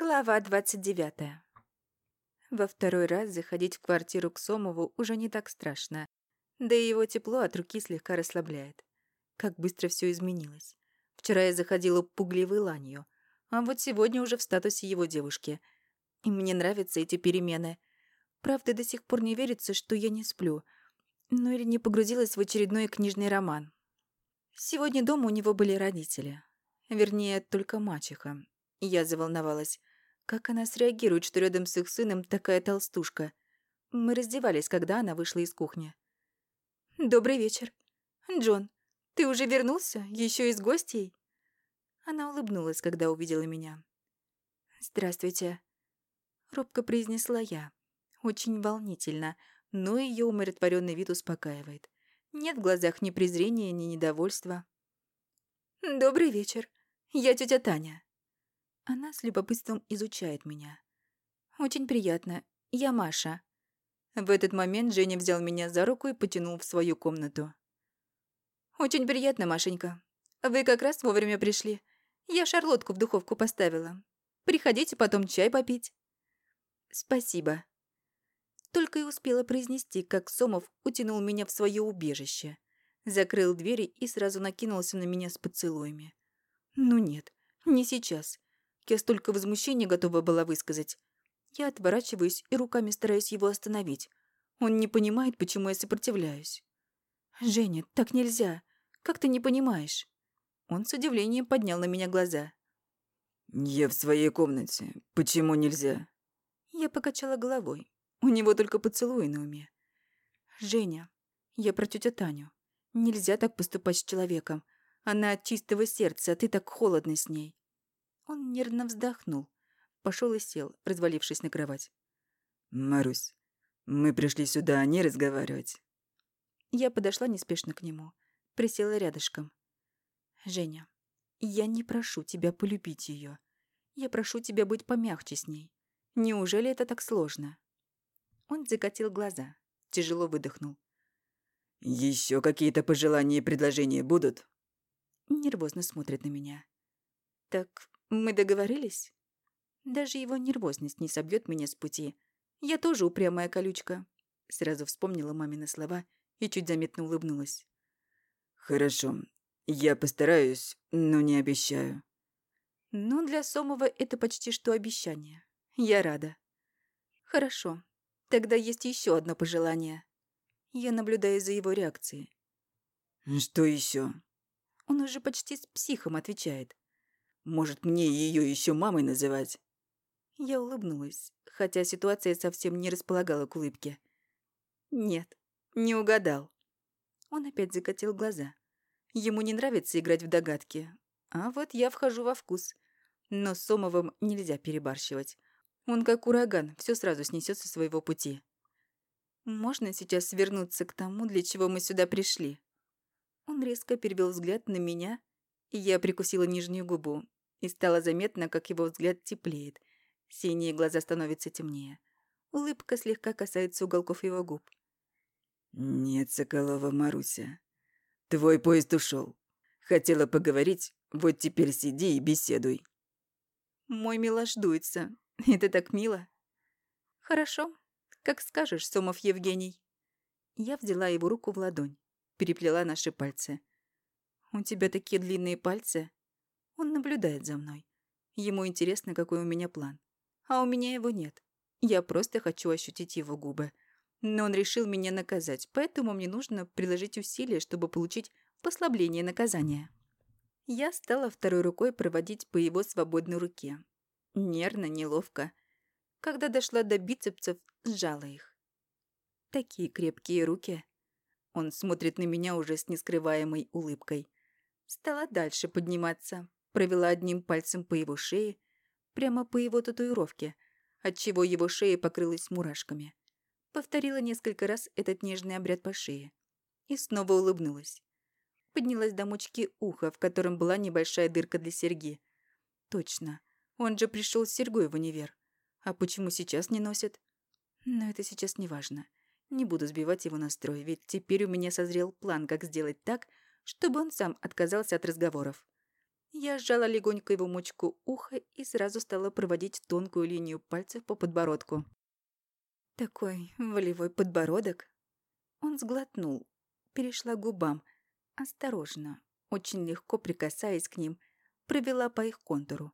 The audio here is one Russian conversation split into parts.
Глава 29. Во второй раз заходить в квартиру к Сомову уже не так страшно, да и его тепло от руки слегка расслабляет. Как быстро все изменилось. Вчера я заходила пугливой ланью, а вот сегодня уже в статусе его девушки. И мне нравятся эти перемены. Правда, до сих пор не верится, что я не сплю. Ну или не погрузилась в очередной книжный роман. Сегодня дома у него были родители. Вернее, только мачеха. Я заволновалась. Как она среагирует, что рядом с их сыном такая толстушка? Мы раздевались, когда она вышла из кухни. «Добрый вечер. Джон, ты уже вернулся? Еще и с гостей?» Она улыбнулась, когда увидела меня. «Здравствуйте», — робко произнесла я. Очень волнительно, но ее умиротворенный вид успокаивает. Нет в глазах ни презрения, ни недовольства. «Добрый вечер. Я тетя Таня». Она с любопытством изучает меня. «Очень приятно. Я Маша». В этот момент Женя взял меня за руку и потянул в свою комнату. «Очень приятно, Машенька. Вы как раз вовремя пришли. Я шарлотку в духовку поставила. Приходите потом чай попить». «Спасибо». Только и успела произнести, как Сомов утянул меня в свое убежище. Закрыл двери и сразу накинулся на меня с поцелуями. «Ну нет, не сейчас. Я столько возмущения готова была высказать. Я отворачиваюсь и руками стараюсь его остановить. Он не понимает, почему я сопротивляюсь. «Женя, так нельзя. Как ты не понимаешь?» Он с удивлением поднял на меня глаза. «Я в своей комнате. Почему нельзя?» Я покачала головой. У него только поцелуи на уме. «Женя, я про тетю Таню. Нельзя так поступать с человеком. Она от чистого сердца, а ты так холодно с ней. Он нервно вздохнул, пошел и сел, развалившись на кровать. «Марусь, мы пришли сюда не разговаривать». Я подошла неспешно к нему, присела рядышком. «Женя, я не прошу тебя полюбить ее. Я прошу тебя быть помягче с ней. Неужели это так сложно?» Он закатил глаза, тяжело выдохнул. Еще какие-то пожелания и предложения будут?» Нервозно смотрит на меня. «Так мы договорились? Даже его нервозность не собьет меня с пути. Я тоже упрямая колючка. Сразу вспомнила мамины слова и чуть заметно улыбнулась. Хорошо. Я постараюсь, но не обещаю. Ну, для Сомова это почти что обещание. Я рада. Хорошо. Тогда есть еще одно пожелание. Я наблюдаю за его реакцией. Что еще? Он уже почти с психом отвечает. Может, мне ее еще мамой называть?» Я улыбнулась, хотя ситуация совсем не располагала к улыбке. «Нет, не угадал». Он опять закатил глаза. Ему не нравится играть в догадки. А вот я вхожу во вкус. Но с Сомовым нельзя перебарщивать. Он как ураган, все сразу снесет со своего пути. Можно сейчас свернуться к тому, для чего мы сюда пришли? Он резко перевел взгляд на меня я прикусила нижнюю губу, и стало заметно, как его взгляд теплеет. Синие глаза становятся темнее. Улыбка слегка касается уголков его губ. «Нет, Соколова Маруся. Твой поезд ушел. Хотела поговорить, вот теперь сиди и беседуй». Мой милош дуется. Это так мило. Хорошо. Как скажешь, Сомов Евгений. Я взяла его руку в ладонь, переплела наши пальцы. «У тебя такие длинные пальцы». Он наблюдает за мной. Ему интересно, какой у меня план. А у меня его нет. Я просто хочу ощутить его губы. Но он решил меня наказать, поэтому мне нужно приложить усилия, чтобы получить послабление наказания. Я стала второй рукой проводить по его свободной руке. Нервно, неловко. Когда дошла до бицепсов, сжала их. Такие крепкие руки. Он смотрит на меня уже с нескрываемой улыбкой. Стала дальше подниматься, провела одним пальцем по его шее, прямо по его татуировке, отчего его шея покрылась мурашками. Повторила несколько раз этот нежный обряд по шее. И снова улыбнулась. Поднялась до мочки уха, в котором была небольшая дырка для серьги. Точно, он же пришел с серьгой в универ. А почему сейчас не носит? Но это сейчас не важно. Не буду сбивать его настрой, ведь теперь у меня созрел план, как сделать так, чтобы он сам отказался от разговоров. Я сжала легонько его мочку уха и сразу стала проводить тонкую линию пальцев по подбородку. Такой волевой подбородок. Он сглотнул, перешла к губам, осторожно, очень легко прикасаясь к ним, провела по их контуру.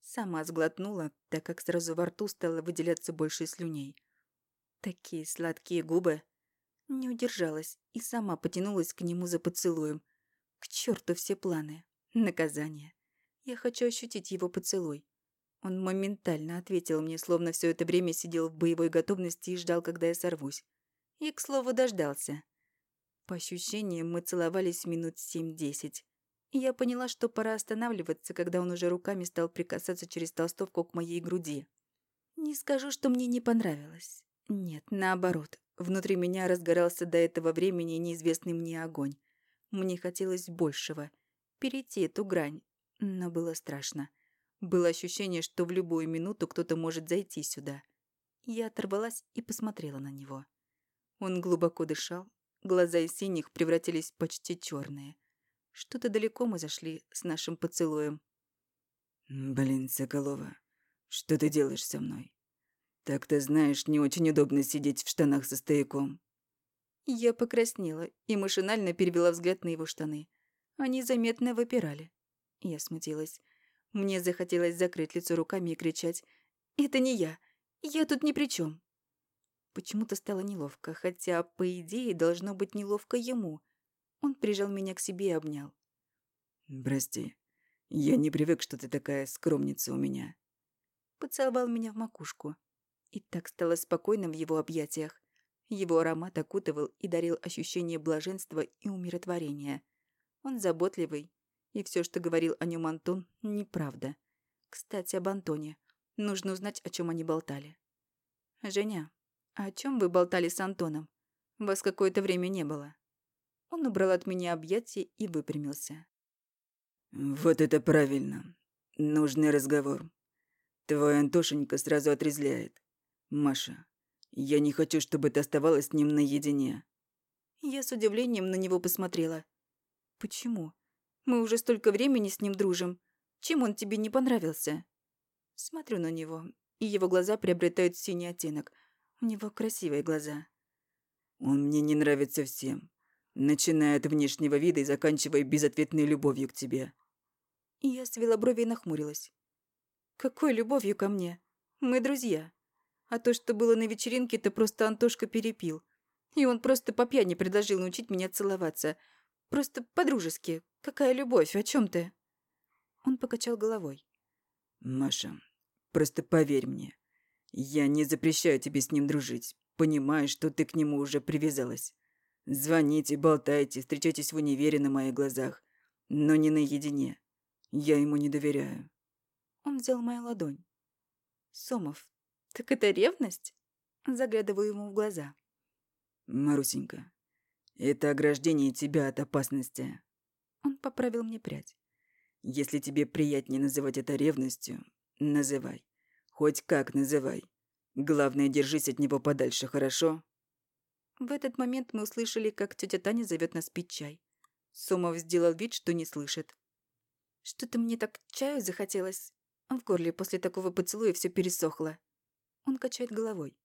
Сама сглотнула, так как сразу во рту стало выделяться больше слюней. Такие сладкие губы. Не удержалась и сама потянулась к нему за поцелуем. К черту все планы. Наказание. Я хочу ощутить его поцелуй. Он моментально ответил мне, словно все это время сидел в боевой готовности и ждал, когда я сорвусь. И, к слову, дождался. По ощущениям, мы целовались минут семь-десять. И я поняла, что пора останавливаться, когда он уже руками стал прикасаться через толстовку к моей груди. Не скажу, что мне не понравилось. Нет, наоборот. Внутри меня разгорался до этого времени неизвестный мне огонь. Мне хотелось большего — перейти эту грань, но было страшно. Было ощущение, что в любую минуту кто-то может зайти сюда. Я оторвалась и посмотрела на него. Он глубоко дышал, глаза из синих превратились почти черные. Что-то далеко мы зашли с нашим поцелуем. «Блин, Соколова, что ты делаешь со мной? Так ты знаешь, не очень удобно сидеть в штанах со стояком». Я покраснела и машинально перевела взгляд на его штаны. Они заметно выпирали. Я смутилась. Мне захотелось закрыть лицо руками и кричать «Это не я! Я тут ни при чем!» Почему-то стало неловко, хотя, по идее, должно быть неловко ему. Он прижал меня к себе и обнял. «Прости, я не привык, что ты такая скромница у меня». Поцеловал меня в макушку. И так стало спокойно в его объятиях. Его аромат окутывал и дарил ощущение блаженства и умиротворения. Он заботливый. И все, что говорил о нем Антон, неправда. Кстати, об Антоне. Нужно узнать, о чем они болтали. «Женя, о чем вы болтали с Антоном? Вас какое-то время не было». Он убрал от меня объятия и выпрямился. «Вот это правильно. Нужный разговор. Твой Антошенька сразу отрезляет. Маша, я не хочу, чтобы ты оставалась с ним наедине». Я с удивлением на него посмотрела. Почему? Мы уже столько времени с ним дружим. Чем он тебе не понравился? Смотрю на него, и его глаза приобретают синий оттенок. У него красивые глаза. Он мне не нравится всем. Начиная от внешнего вида и заканчивая безответной любовью к тебе. Я свела брови и нахмурилась. Какой любовью ко мне? Мы друзья. А то, что было на вечеринке, это просто Антошка перепил. И он просто по пьяни предложил научить меня целоваться – Просто по-дружески. Какая любовь? О чем ты?» Он покачал головой. «Маша, просто поверь мне. Я не запрещаю тебе с ним дружить. Понимаю, что ты к нему уже привязалась. Звоните, болтайте, встречайтесь в универе на моих глазах. Но не наедине. Я ему не доверяю». Он взял мою ладонь. «Сомов, так это ревность?» Заглядываю ему в глаза. «Марусенька, это ограждение тебя от опасности. Он поправил мне прядь. Если тебе приятнее называть это ревностью, называй. Хоть как называй. Главное, держись от него подальше, хорошо? В этот момент мы услышали, как тетя Таня зовет нас пить чай. Сомов сделал вид, что не слышит. Что-то мне так чаю захотелось. В горле после такого поцелуя все пересохло. Он качает головой.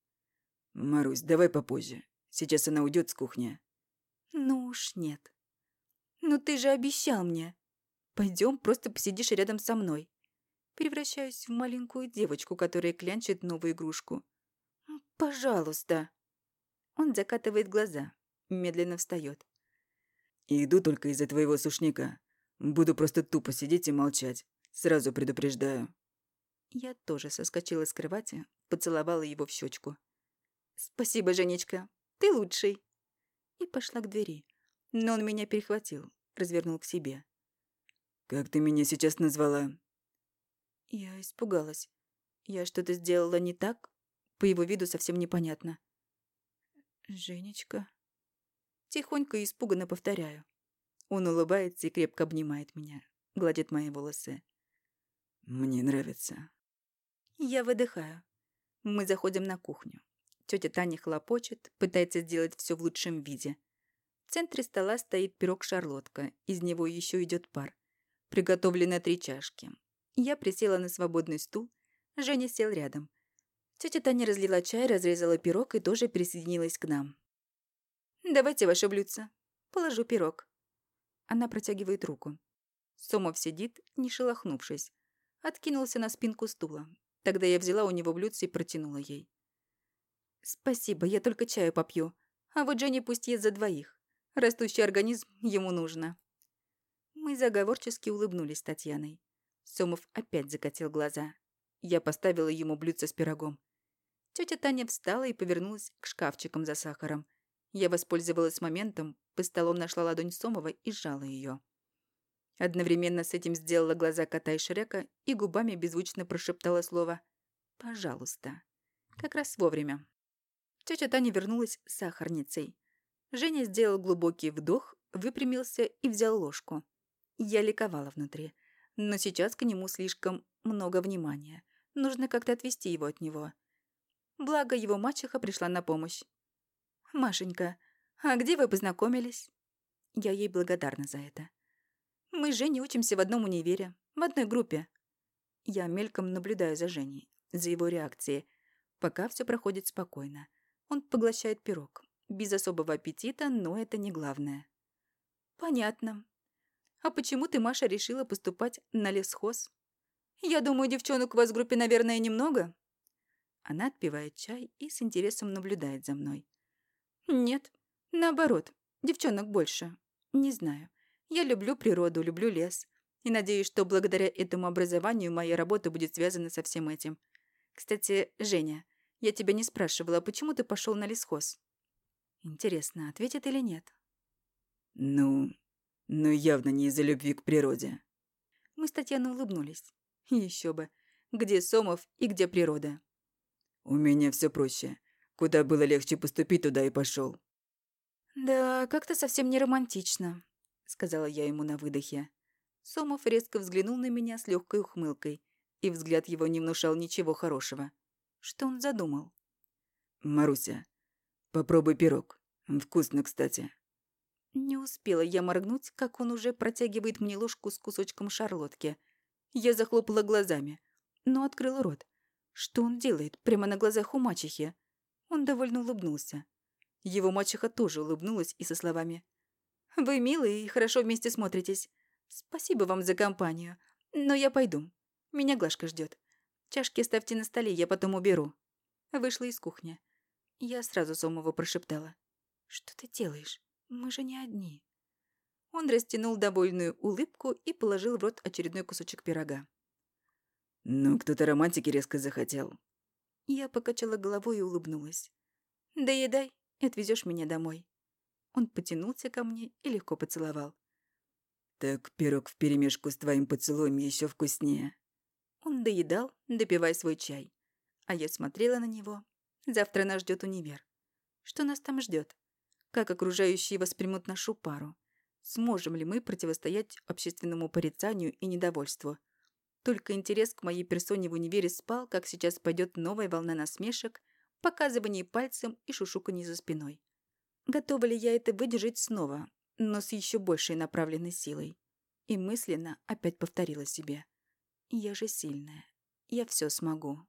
«Марусь, давай попозже. Сейчас она уйдет с кухни». Ну уж нет. Ну ты же обещал мне. Пойдем, просто посидишь рядом со мной. Превращаюсь в маленькую девочку, которая клянчит новую игрушку. Пожалуйста. Он закатывает глаза, медленно встает. Иду только из-за твоего сушняка. Буду просто тупо сидеть и молчать. Сразу предупреждаю. Я тоже соскочила с кровати, поцеловала его в щечку. «Спасибо, Женечка. Ты лучший» и пошла к двери. Но он меня перехватил, развернул к себе. «Как ты меня сейчас назвала?» Я испугалась. Я что-то сделала не так? По его виду совсем непонятно. «Женечка...» Тихонько и испуганно повторяю. Он улыбается и крепко обнимает меня, гладит мои волосы. «Мне нравится». Я выдыхаю. Мы заходим на кухню. Тетя Таня хлопочет, пытается сделать все в лучшем виде. В центре стола стоит пирог-шарлотка, из него еще идет пар. приготовлены три чашки. Я присела на свободный стул, Женя сел рядом. Тетя Таня разлила чай, разрезала пирог и тоже присоединилась к нам. «Давайте ваше блюдце. Положу пирог». Она протягивает руку. Сомов сидит, не шелохнувшись. Откинулся на спинку стула. Тогда я взяла у него блюдце и протянула ей. «Спасибо, я только чаю попью. А вот Джонни пусть ест за двоих. Растущий организм ему нужно». Мы заговорчески улыбнулись с Татьяной. Сомов опять закатил глаза. Я поставила ему блюдце с пирогом. Тетя Таня встала и повернулась к шкафчикам за сахаром. Я воспользовалась моментом, по столом нашла ладонь Сомова и сжала ее. Одновременно с этим сделала глаза кота и Шрека и губами беззвучно прошептала слово «пожалуйста». Как раз вовремя. Тетя Таня вернулась с сахарницей. Женя сделал глубокий вдох, выпрямился и взял ложку. Я ликовала внутри. Но сейчас к нему слишком много внимания. Нужно как-то отвести его от него. Благо, его мачеха пришла на помощь. «Машенька, а где вы познакомились?» Я ей благодарна за это. Мы с Женей учимся в одном универе, в одной группе. Я мельком наблюдаю за Женей, за его реакцией. Пока все проходит спокойно. Он поглощает пирог. Без особого аппетита, но это не главное. Понятно. А почему ты, Маша, решила поступать на лесхоз? Я думаю, девчонок у вас в группе, наверное, немного. Она отпивает чай и с интересом наблюдает за мной. Нет, наоборот, девчонок больше. Не знаю. Я люблю природу, люблю лес. И надеюсь, что благодаря этому образованию моя работа будет связана со всем этим. Кстати, Женя, я тебя не спрашивала, почему ты пошел на лесхоз? Интересно, ответит или нет? Ну, ну явно не из-за любви к природе. Мы с Татьяной улыбнулись. Еще бы. Где Сомов и где природа? У меня все проще. Куда было легче поступить, туда и пошел. Да, как-то совсем не романтично сказала я ему на выдохе. Сомов резко взглянул на меня с легкой ухмылкой, и взгляд его не внушал ничего хорошего. Что он задумал? «Маруся, попробуй пирог. Вкусно, кстати». Не успела я моргнуть, как он уже протягивает мне ложку с кусочком шарлотки. Я захлопала глазами, но открыла рот. Что он делает прямо на глазах у мачехи? Он довольно улыбнулся. Его мачеха тоже улыбнулась и со словами вы милые и хорошо вместе смотритесь. Спасибо вам за компанию. Но я пойду. Меня Глашка ждет. Чашки ставьте на столе, я потом уберу. Вышла из кухни. Я сразу Сомову прошептала. «Что ты делаешь? Мы же не одни». Он растянул довольную улыбку и положил в рот очередной кусочек пирога. «Ну, кто-то романтики резко захотел». Я покачала головой и улыбнулась. «Доедай и отвезешь меня домой». Он потянулся ко мне и легко поцеловал. «Так пирог вперемешку с твоим поцелуем еще вкуснее». Он доедал, допивая свой чай. А я смотрела на него. Завтра нас ждет универ. Что нас там ждет? Как окружающие воспримут нашу пару? Сможем ли мы противостоять общественному порицанию и недовольству? Только интерес к моей персоне в универе спал, как сейчас пойдет новая волна насмешек, показываний пальцем и шушуканий за спиной. Готова ли я это выдержать снова, но с еще большей направленной силой? И мысленно опять повторила себе. Я же сильная. Я все смогу.